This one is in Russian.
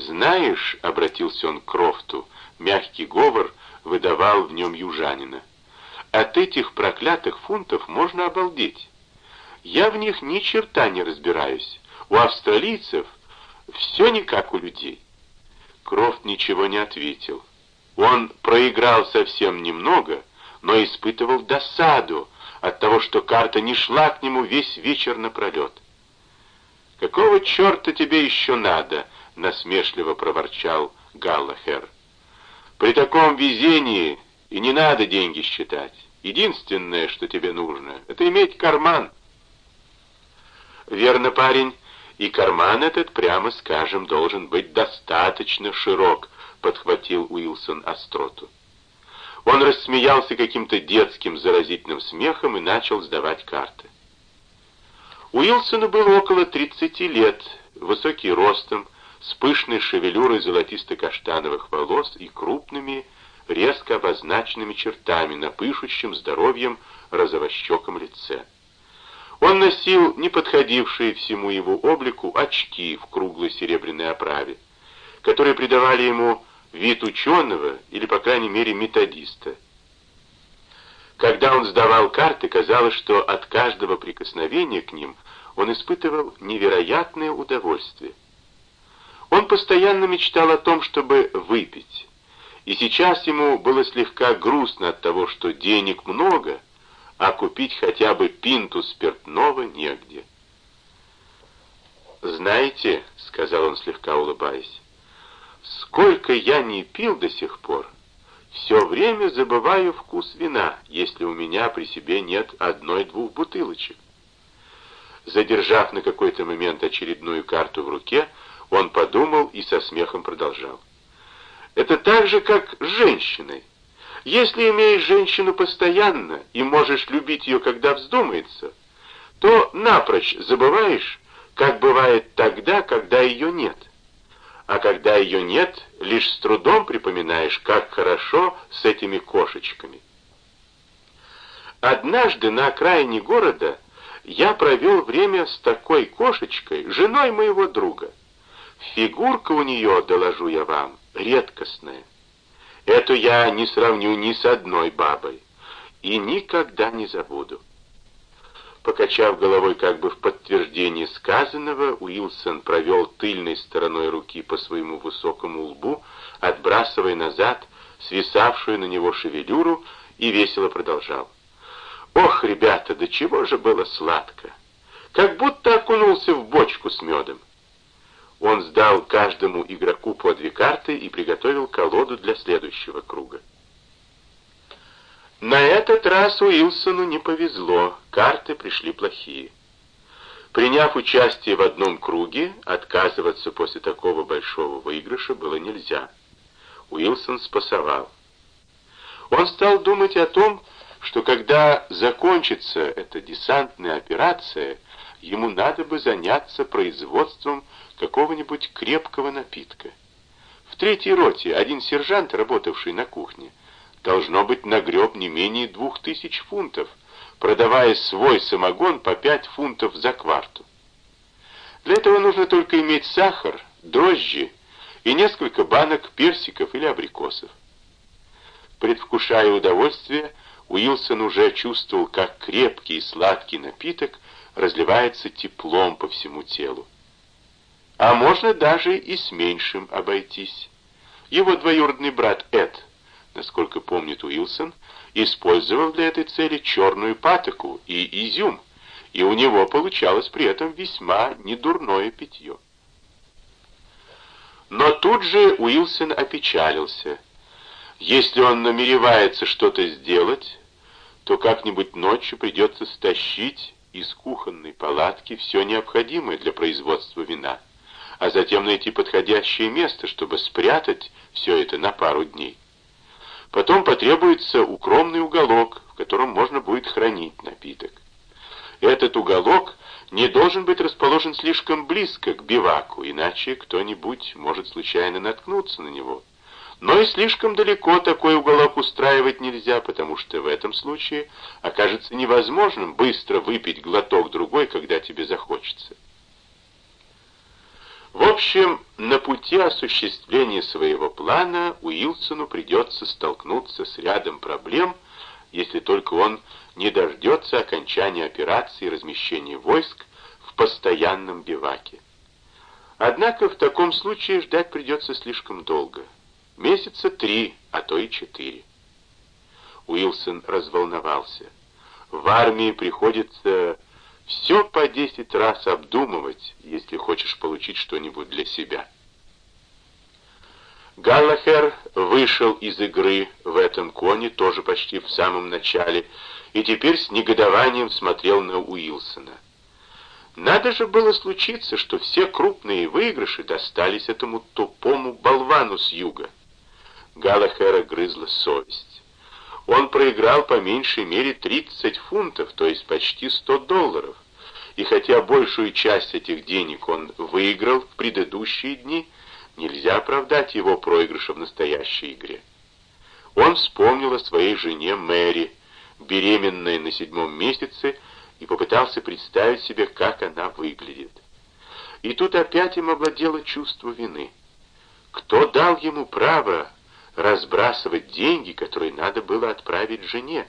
«Знаешь», — обратился он к Крофту, мягкий говор выдавал в нем южанина, «от этих проклятых фунтов можно обалдеть. Я в них ни черта не разбираюсь. У австралийцев все не как у людей». Крофт ничего не ответил. Он проиграл совсем немного, но испытывал досаду от того, что карта не шла к нему весь вечер напролет. «Какого черта тебе еще надо?» — насмешливо проворчал Галлахер. «При таком везении и не надо деньги считать. Единственное, что тебе нужно, — это иметь карман». «Верно, парень, и карман этот, прямо скажем, должен быть достаточно широк», — подхватил Уилсон остроту. Он рассмеялся каким-то детским заразительным смехом и начал сдавать карты. Уилсону было около 30 лет, высокий ростом, с пышной шевелюрой золотисто-каштановых волос и крупными, резко обозначенными чертами на пышущем здоровьем розовощеком лице. Он носил неподходившие всему его облику очки в круглой серебряной оправе, которые придавали ему вид ученого или, по крайней мере, методиста. Когда он сдавал карты, казалось, что от каждого прикосновения к ним он испытывал невероятное удовольствие. Он постоянно мечтал о том, чтобы выпить, и сейчас ему было слегка грустно от того, что денег много, а купить хотя бы пинту спиртного негде. «Знаете», — сказал он, слегка улыбаясь, — «сколько я не пил до сих пор, все время забываю вкус вина, если у меня при себе нет одной-двух бутылочек». Задержав на какой-то момент очередную карту в руке, он подумал и со смехом продолжал. «Это так же, как с женщиной. Если имеешь женщину постоянно и можешь любить ее, когда вздумается, то напрочь забываешь, как бывает тогда, когда ее нет. А когда ее нет, лишь с трудом припоминаешь, как хорошо с этими кошечками. Однажды на окраине города я провел время с такой кошечкой, женой моего друга. Фигурка у нее, доложу я вам, редкостная. Эту я не сравню ни с одной бабой и никогда не забуду. Покачав головой как бы в подтверждение сказанного, Уилсон провел тыльной стороной руки по своему высокому лбу, отбрасывая назад свисавшую на него шевелюру, и весело продолжал. «Ох, ребята, до чего же было сладко! Как будто окунулся в бочку с медом. Он сдал каждому игроку по две карты и приготовил колоду для следующего круга. На этот раз Уилсону не повезло, карты пришли плохие. Приняв участие в одном круге, отказываться после такого большого выигрыша было нельзя. Уилсон спасовал. Он стал думать о том, что когда закончится эта десантная операция, ему надо бы заняться производством какого-нибудь крепкого напитка. В третьей роте один сержант, работавший на кухне, должно быть нагреб не менее двух тысяч фунтов, продавая свой самогон по пять фунтов за кварту. Для этого нужно только иметь сахар, дрожжи и несколько банок персиков или абрикосов. Предвкушая удовольствие, Уилсон уже чувствовал, как крепкий и сладкий напиток разливается теплом по всему телу. А можно даже и с меньшим обойтись. Его двоюродный брат Эд, насколько помнит Уилсон, использовал для этой цели черную патоку и изюм, и у него получалось при этом весьма недурное питье. Но тут же Уилсон опечалился. Если он намеревается что-то сделать, то как-нибудь ночью придется стащить из кухонной палатки все необходимое для производства вина а затем найти подходящее место, чтобы спрятать все это на пару дней. Потом потребуется укромный уголок, в котором можно будет хранить напиток. Этот уголок не должен быть расположен слишком близко к биваку, иначе кто-нибудь может случайно наткнуться на него. Но и слишком далеко такой уголок устраивать нельзя, потому что в этом случае окажется невозможным быстро выпить глоток другой, когда тебе захочется. В общем, на пути осуществления своего плана Уилсону придется столкнуться с рядом проблем, если только он не дождется окончания операции размещения войск в постоянном биваке. Однако в таком случае ждать придется слишком долго. Месяца три, а то и четыре. Уилсон разволновался. В армии приходится все по десять раз обдумывать, если хочешь получить что-нибудь для себя. Галлахер вышел из игры в этом коне тоже почти в самом начале и теперь с негодованием смотрел на Уилсона. Надо же было случиться, что все крупные выигрыши достались этому тупому болвану с юга. Галлахера грызла совесть. Он проиграл по меньшей мере 30 фунтов, то есть почти 100 долларов. И хотя большую часть этих денег он выиграл в предыдущие дни, нельзя оправдать его проигрыша в настоящей игре. Он вспомнил о своей жене Мэри, беременной на седьмом месяце, и попытался представить себе, как она выглядит. И тут опять им овладело чувство вины. Кто дал ему право разбрасывать деньги, которые надо было отправить жене?